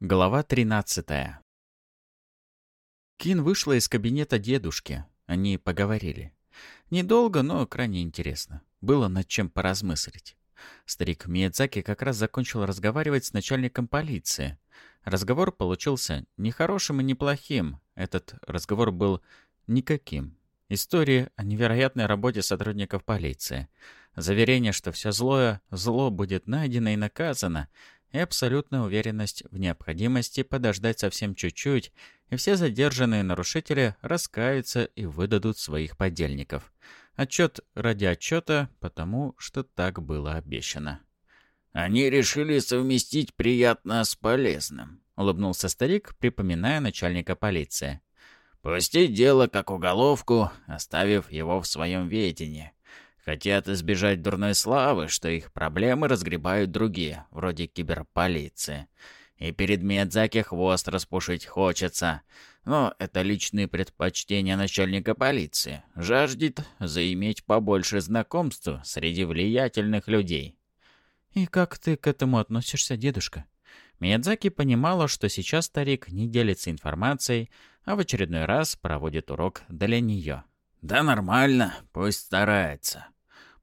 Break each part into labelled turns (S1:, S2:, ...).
S1: Глава 13 Кин вышла из кабинета дедушки. Они поговорили. Недолго, но крайне интересно. Было над чем поразмыслить. Старик Миядзаки как раз закончил разговаривать с начальником полиции. Разговор получился не хорошим и не плохим. Этот разговор был никаким. История о невероятной работе сотрудников полиции. Заверение, что все злое, зло будет найдено и наказано, и абсолютная уверенность в необходимости подождать совсем чуть-чуть, и все задержанные нарушители раскаются и выдадут своих подельников. Отчет ради отчета, потому что так было обещано.
S2: «Они решили совместить приятное с полезным», — улыбнулся старик, припоминая начальника полиции. «Пустить дело как уголовку, оставив его в своем ведении. Хотят избежать дурной славы, что их проблемы разгребают другие, вроде киберполиции. И перед Миядзаки хвост распушить хочется. Но это личные предпочтения начальника полиции. Жаждет заиметь побольше знакомств среди влиятельных людей.
S1: «И как ты к этому относишься, дедушка?» Миядзаки понимала, что сейчас старик не делится информацией, а в очередной раз проводит урок для нее.
S2: «Да нормально, пусть старается.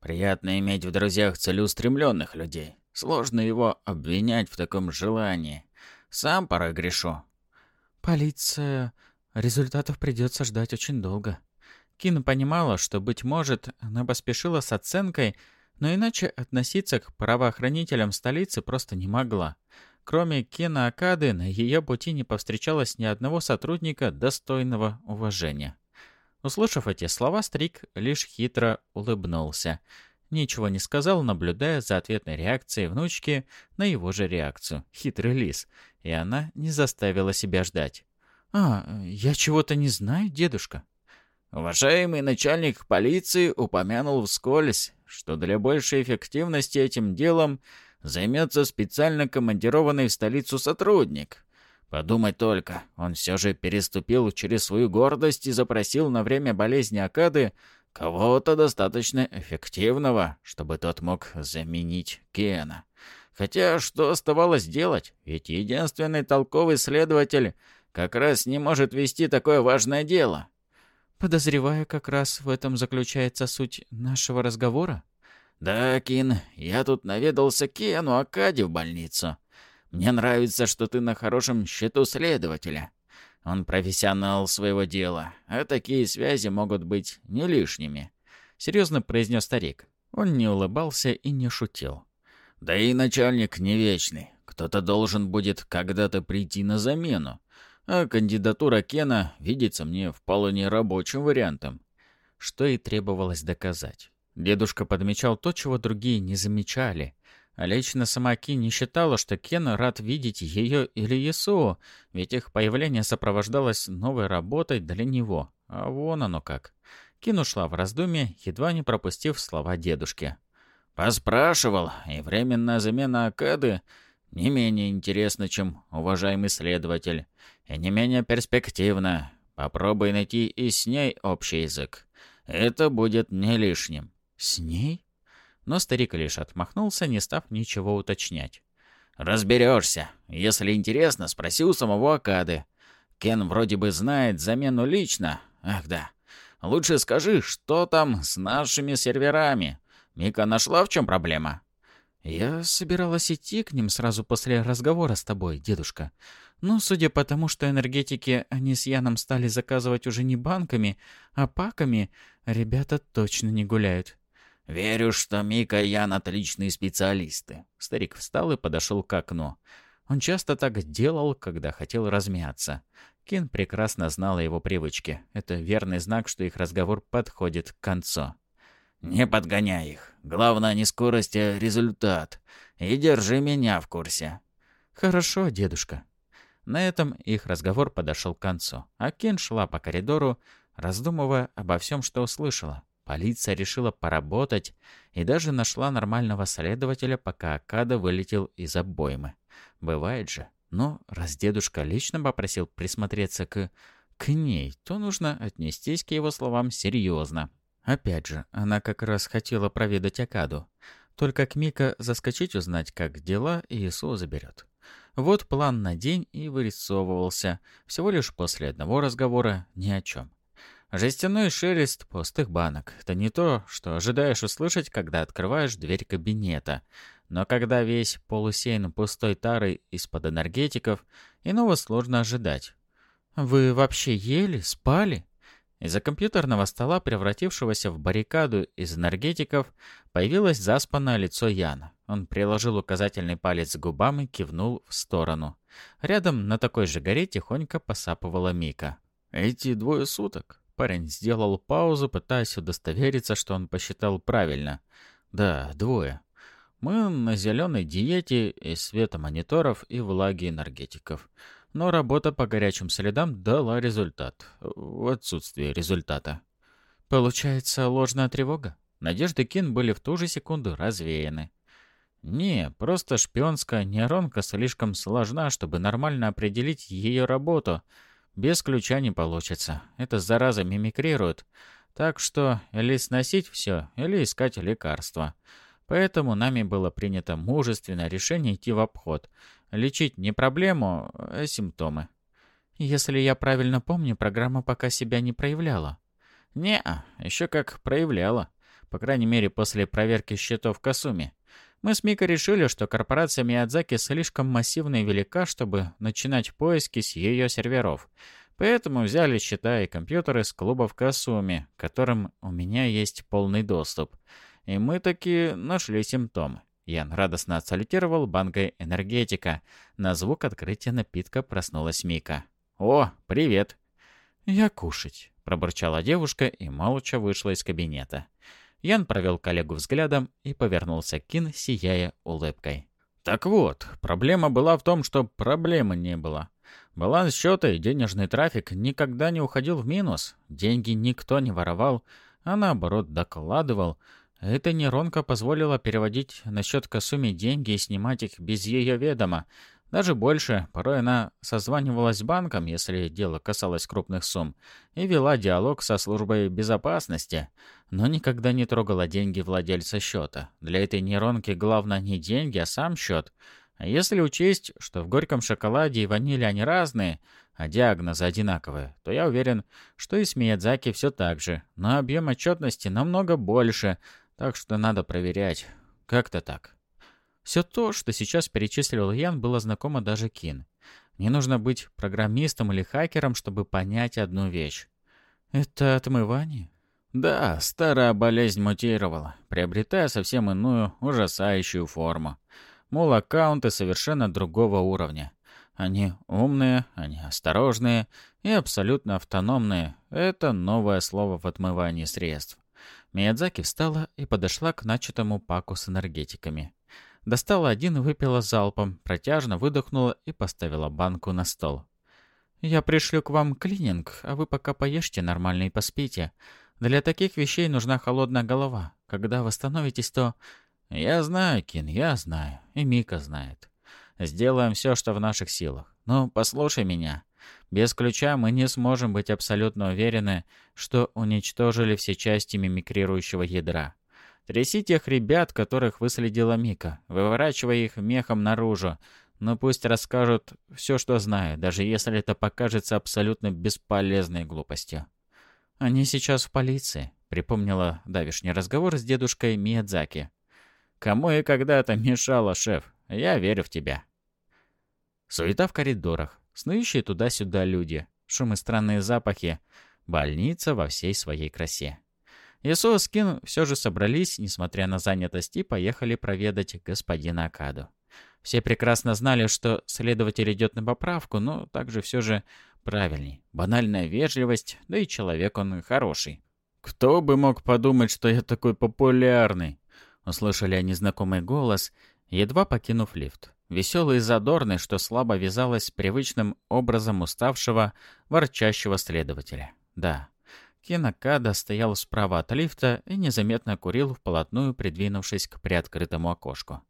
S2: Приятно иметь в друзьях целеустремленных людей. Сложно его обвинять в таком желании. Сам порой грешу.
S1: Полиция... Результатов придется ждать очень долго. Кин понимала, что, быть может, она поспешила с оценкой, но иначе относиться к правоохранителям столицы просто не могла. Кроме Кена Акады, на ее пути не повстречалось ни одного сотрудника достойного уважения. Услышав эти слова, Стрик лишь хитро улыбнулся. Ничего не сказал, наблюдая за ответной реакцией внучки на его же реакцию. Хитрый лис. И она не заставила себя ждать. «А, я чего-то не знаю, дедушка».
S2: Уважаемый начальник полиции упомянул вскользь, что для большей эффективности этим делом займется специально командированный в столицу сотрудник. Подумать только, он все же переступил через свою гордость и запросил на время болезни Акады кого-то достаточно эффективного, чтобы тот мог заменить Кена. Хотя что оставалось делать? Ведь единственный толковый следователь как раз не может вести такое важное дело.
S1: Подозреваю, как раз в этом заключается суть нашего разговора.
S2: Да, Кин, я тут наведался Кену Акаде в больницу. Мне нравится, что ты на хорошем счету следователя. Он профессионал своего дела, а такие связи могут быть не лишними», — серьезно произнес старик. Он не улыбался и не шутил. «Да и начальник не вечный. Кто-то должен будет когда-то прийти на замену. А кандидатура Кена видится мне вполне рабочим вариантом».
S1: Что и требовалось доказать. Дедушка подмечал то, чего другие не замечали. Лично сама Ки не считала, что Кен рад видеть ее или Ясуо, ведь их появление сопровождалось новой работой для него. А вон оно как. Кин ушла в раздумье, едва не пропустив слова дедушки.
S2: «Поспрашивал, и временная замена Акады не менее интересна, чем уважаемый следователь, и не менее перспективна. Попробуй найти и с ней общий язык. Это будет не лишним».
S1: «С ней?» Но старик лишь отмахнулся, не став ничего уточнять.
S2: «Разберешься. Если интересно, спроси у самого Акады. Кен вроде бы знает замену лично. Ах да. Лучше скажи, что там с нашими серверами. Мика нашла, в чем проблема?»
S1: «Я собиралась идти к ним сразу после разговора с тобой, дедушка. Но, судя по тому, что энергетики они с Яном стали заказывать уже не банками, а паками, ребята точно не гуляют.
S2: «Верю, что Мика и Ян отличные специалисты».
S1: Старик встал и подошел к окну. Он часто так делал, когда хотел размяться. Кин прекрасно знала его привычки. Это верный знак, что их разговор подходит к концу.
S2: «Не подгоняй их. Главное не скорость, а результат. И держи меня в курсе».
S1: «Хорошо, дедушка». На этом их разговор подошел к концу, а Кин шла по коридору, раздумывая обо всем, что услышала. Полиция решила поработать и даже нашла нормального следователя, пока Акада вылетел из обоймы. Бывает же. Но раз дедушка лично попросил присмотреться к... к ней, то нужно отнестись к его словам серьезно. Опять же, она как раз хотела проведать Акаду. Только к Мика заскочить узнать, как дела, и Ису заберет. Вот план на день и вырисовывался, всего лишь после одного разговора ни о чем. Жестяной шелест пустых банок — это не то, что ожидаешь услышать, когда открываешь дверь кабинета. Но когда весь полусеян пустой тарой из-под энергетиков, иного сложно ожидать. «Вы вообще ели? Спали?» Из-за компьютерного стола, превратившегося в баррикаду из энергетиков, появилось заспанное лицо Яна. Он приложил указательный палец к губам и кивнул в сторону. Рядом на такой же горе тихонько посапывала Мика. «Эти двое суток?» Парень сделал паузу, пытаясь удостовериться, что он посчитал правильно. «Да, двое. Мы на зеленой диете и света мониторов и влаги энергетиков. Но работа по горячим следам дала результат. В отсутствие результата. Получается, ложная тревога? Надежды Кин были в ту же секунду развеяны. Не, просто шпионская нейронка слишком сложна, чтобы нормально определить ее работу. Без ключа не получится. Эта зараза мимикрирует. Так что или сносить все, или искать лекарства. Поэтому нами было принято мужественное решение идти в обход. Лечить не проблему, а симптомы. Если я правильно помню, программа пока себя не проявляла. не еще как проявляла. По крайней мере, после проверки счетов Касуми. Мы с Микой решили, что корпорация Миядзаки слишком массивна и велика, чтобы начинать поиски с ее серверов. Поэтому взяли счета и компьютеры с клубов Касуми, к которым у меня есть полный доступ. И мы таки нашли симптомы. Ян радостно отсалютировал банкой энергетика. На звук открытия напитка проснулась Мика. «О, привет!» «Я кушать», — пробурчала девушка и молча вышла из кабинета. Ян провел коллегу взглядом и повернулся к Кин, сияя улыбкой. «Так вот, проблема была в том, что проблемы не было. Баланс счета и денежный трафик никогда не уходил в минус. Деньги никто не воровал, а наоборот докладывал — эта нейронка позволила переводить на счет Касуми деньги и снимать их без ее ведома. Даже больше, порой она созванивалась с банком, если дело касалось крупных сумм, и вела диалог со службой безопасности, но никогда не трогала деньги владельца счета. Для этой нейронки главное не деньги, а сам счет. А если учесть, что в горьком шоколаде и ваниле они разные, а диагнозы одинаковые, то я уверен, что и с Миядзаки все так же, но объем отчетности намного больше — так что надо проверять. Как-то так. Все то, что сейчас перечислил Ян, было знакомо даже Кин. Не нужно быть программистом или хакером, чтобы понять одну вещь. Это отмывание? Да, старая болезнь мутировала, приобретая совсем иную, ужасающую форму. Мол, аккаунты совершенно другого уровня. Они умные, они осторожные и абсолютно автономные. Это новое слово в отмывании средств. Миядзаки встала и подошла к начатому паку с энергетиками. Достала один и выпила залпом, протяжно выдохнула и поставила банку на стол. «Я пришлю к вам клининг, а вы пока поешьте нормально и поспите. Для таких вещей нужна холодная голова. Когда восстановитесь, то...» «Я знаю, Кин, я знаю. И Мика знает. Сделаем все, что в наших силах. Но послушай меня. Без ключа мы не сможем быть абсолютно уверены, что уничтожили все части мимикрирующего ядра. Тряси тех ребят, которых выследила Мика, выворачивая их мехом наружу, но пусть расскажут все, что знают, даже если это покажется абсолютно бесполезной глупостью. «Они сейчас в полиции», — припомнила давишний разговор с дедушкой Миядзаки. «Кому и когда-то мешало, шеф? Я верю в тебя». Суета в коридорах, снующие туда-сюда люди, шум и странные запахи, больница во всей своей красе. Ясуо с Кин все же собрались, несмотря на занятость, и поехали проведать господина Акаду. Все прекрасно знали, что следователь идет на поправку, но также все же правильней. Банальная вежливость, да и человек он хороший. «Кто бы мог подумать, что я такой популярный?» Услышали они знакомый голос, едва покинув лифт. Веселый и задорный, что слабо вязалось с привычным образом уставшего, ворчащего следователя. Да, Кинокада стоял справа от лифта и незаметно курил вплотную, придвинувшись к приоткрытому окошку.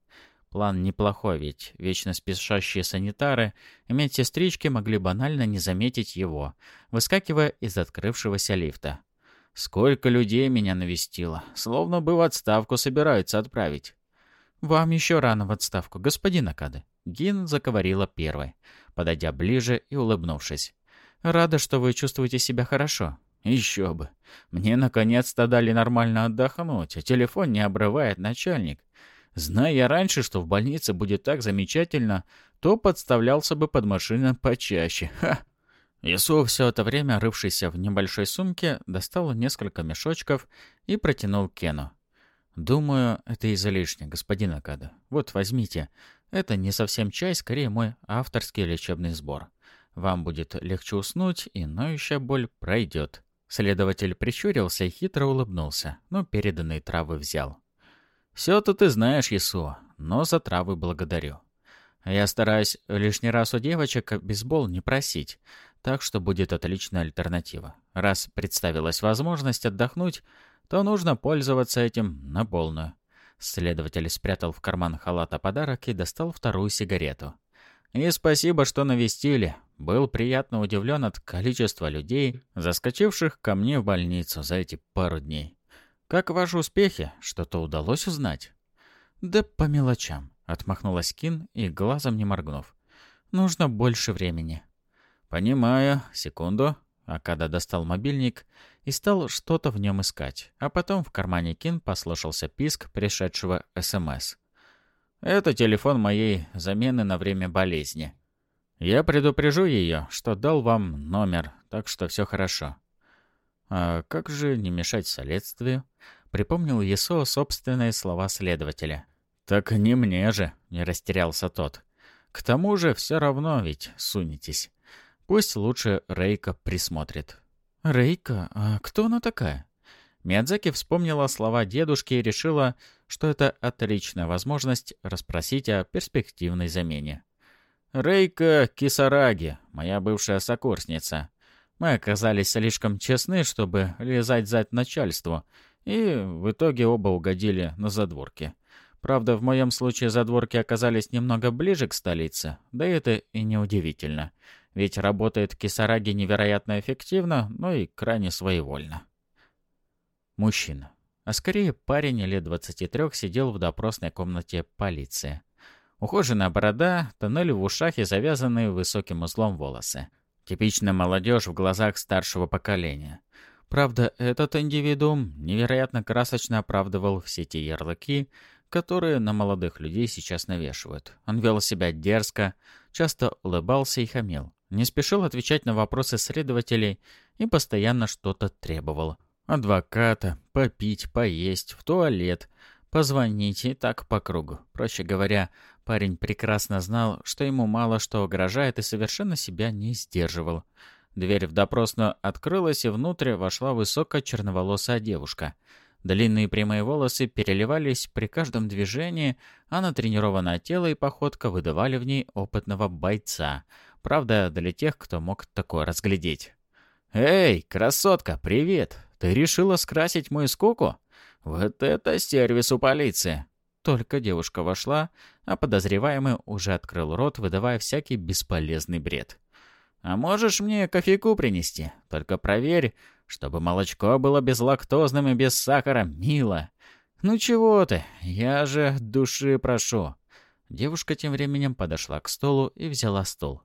S1: План неплохой, ведь вечно спешащие санитары и медсестрички могли банально не заметить его, выскакивая из открывшегося лифта. Сколько людей меня навестило, словно бы в отставку собираются отправить. «Вам еще рано в отставку, господин Акады», Гин заговорила первой, подойдя ближе и улыбнувшись. «Рада, что вы чувствуете себя хорошо. Еще бы. Мне наконец-то дали нормально отдохнуть, а телефон не обрывает начальник. Зная я раньше, что в больнице будет так замечательно, то подставлялся бы под машину почаще. Ха! Ису, все это время рывшийся в небольшой сумке, достал несколько мешочков и протянул Кену. «Думаю, это излишне, господин Акада. Вот, возьмите. Это не совсем чай, скорее мой авторский лечебный сбор. Вам будет легче уснуть, и ноющая боль пройдет». Следователь прищурился и хитро улыбнулся, но переданные травы взял. «Все-то ты знаешь, Ису, но за травы благодарю. Я стараюсь лишний раз у девочек бейсбол не просить, так что будет отличная альтернатива. Раз представилась возможность отдохнуть, то нужно пользоваться этим на полную. Следователь спрятал в карман халата подарок и достал вторую сигарету. И спасибо, что навестили. Был приятно удивлен от количества людей, заскочивших ко мне в больницу за эти пару дней. Как ваши успехи? Что-то удалось узнать? Да по мелочам, отмахнулась Кин и глазом не моргнув. Нужно больше времени. Понимаю. Секунду. Акада достал мобильник и стал что-то в нем искать, а потом в кармане Кин послышался писк пришедшего СМС. «Это телефон моей замены на время болезни. Я предупрежу ее, что дал вам номер, так что все хорошо». «А как же не мешать следствию?» — припомнил Есо собственные слова следователя. «Так не мне же», — не растерялся тот. «К тому же все равно ведь сунетесь. Пусть лучше Рейка присмотрит». «Рейка? А кто она такая?» Миядзаки вспомнила слова дедушки и решила, что это отличная возможность расспросить о перспективной замене. «Рейка Кисараги, моя бывшая сокурсница. Мы оказались слишком честны, чтобы лизать зад начальству, и в итоге оба угодили на задворки. Правда, в моем случае задворки оказались немного ближе к столице, да это и неудивительно. Ведь работает Кисараги невероятно эффективно, но и крайне своевольно. Мужчина. А скорее парень лет 23 сидел в допросной комнате полиции. Ухоженная борода, тоннель в ушах и завязанные высоким узлом волосы. Типичная молодежь в глазах старшего поколения. Правда, этот индивидуум невероятно красочно оправдывал все те ярлыки, которые на молодых людей сейчас навешивают. Он вел себя дерзко, часто улыбался и хамил. Не спешил отвечать на вопросы следователей и постоянно что-то требовал. Адвоката, попить, поесть, в туалет, позвонить и так по кругу. Проще говоря, парень прекрасно знал, что ему мало что угрожает и совершенно себя не сдерживал. Дверь в допросную открылась, и внутрь вошла высокая черноволосая девушка. Длинные прямые волосы переливались при каждом движении, а натренированное тело и походка выдавали в ней опытного бойца — Правда, для тех, кто мог такое разглядеть. «Эй, красотка, привет! Ты решила скрасить мою скуку? Вот это сервис у полиции!» Только девушка вошла, а подозреваемый уже открыл рот, выдавая всякий бесполезный бред. «А можешь мне кофейку принести? Только проверь, чтобы молочко было безлактозным и без сахара, мило. Ну чего ты, я же души прошу». Девушка тем временем подошла к столу и взяла стул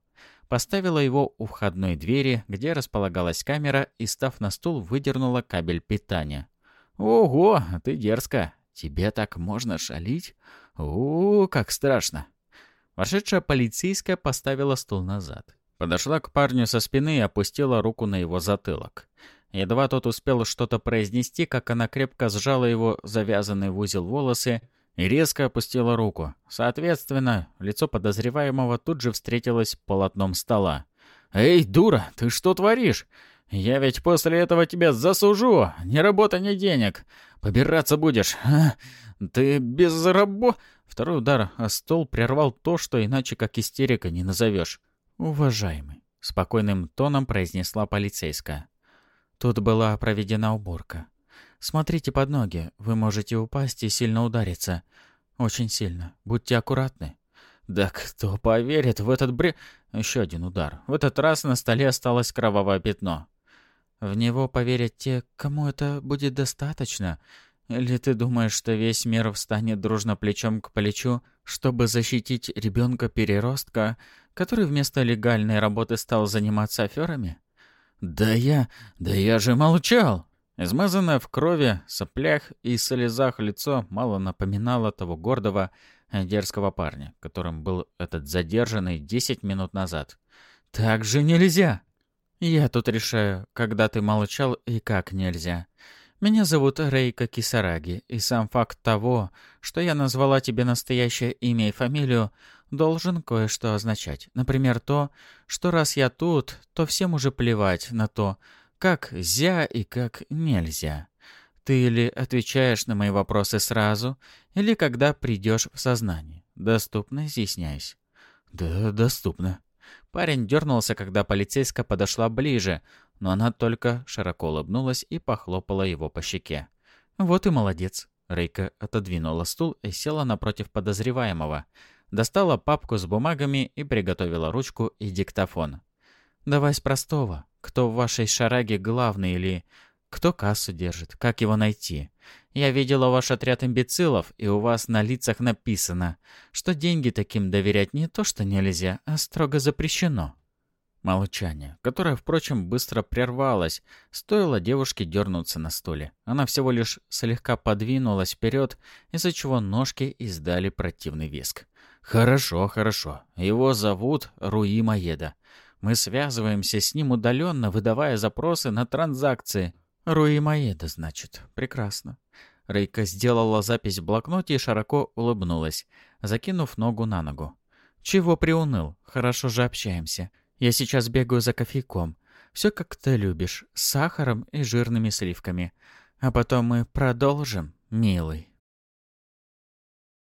S1: поставила его у входной двери, где располагалась камера, и, став на стул, выдернула кабель питания. «Ого, ты дерзко! Тебе так можно шалить? у, -у как страшно!» Вошедшая полицейская поставила стул назад. Подошла к парню со спины и опустила руку на его затылок. Едва тот успел что-то произнести, как она крепко сжала его завязанные в узел волосы и резко опустила руку. Соответственно, лицо подозреваемого тут же встретилось полотном стола. «Эй, дура, ты что творишь? Я ведь после этого тебя засужу. Ни работы, ни денег. Побираться будешь. А? Ты без рабо...» Второй удар о стол прервал то, что иначе как истерика не назовешь. «Уважаемый», — спокойным тоном произнесла полицейская. Тут была проведена уборка. Смотрите под ноги, вы можете упасть и сильно удариться. Очень сильно. Будьте аккуратны. Да кто поверит в этот бред? Еще один удар. В этот раз на столе осталось кровавое пятно. В него поверят те, кому это будет достаточно. Или ты думаешь, что весь мир встанет дружно плечом к плечу, чтобы защитить ребенка-переростка, который вместо легальной работы стал заниматься аферами?
S2: Да я... да я же молчал! Измазанное в крови, соплях и слезах лицо мало напоминало того гордого, дерзкого парня, которым был этот задержанный десять минут назад. «Так же нельзя!» «Я тут решаю, когда ты молчал и как нельзя. Меня зовут Рейка Кисараги, и сам факт того, что я назвала тебе настоящее имя и фамилию, должен кое-что означать. Например, то, что раз я тут, то всем уже плевать на то, как «зя» и как «нельзя». Ты или отвечаешь на мои вопросы сразу, или когда придешь в сознание. Доступно, изъясняюсь.
S1: Да, доступно.
S2: Парень дернулся, когда полицейская подошла ближе, но она только широко улыбнулась и похлопала его по щеке.
S1: «Вот и молодец».
S2: Рейка отодвинула стул и села напротив подозреваемого. Достала папку с бумагами и приготовила ручку и диктофон.
S1: «Давай с простого. Кто в вашей шараге главный или кто кассу держит? Как его найти? Я видела ваш отряд имбецилов, и у вас на лицах написано, что деньги таким доверять не то что нельзя, а строго запрещено».
S2: Молчание, которое, впрочем, быстро прервалось, стоило девушке дернуться на стуле. Она всего лишь слегка подвинулась вперед, из-за чего ножки издали противный виск. «Хорошо, хорошо. Его зовут Руи Маеда. Мы связываемся с ним удаленно, выдавая запросы на транзакции.
S1: Руи Маеда, значит. Прекрасно. Рейка сделала запись в блокноте и широко улыбнулась, закинув ногу на ногу. «Чего приуныл? Хорошо же общаемся. Я сейчас бегаю за кофейком. Все как ты любишь, с сахаром и жирными сливками. А потом мы продолжим, милый».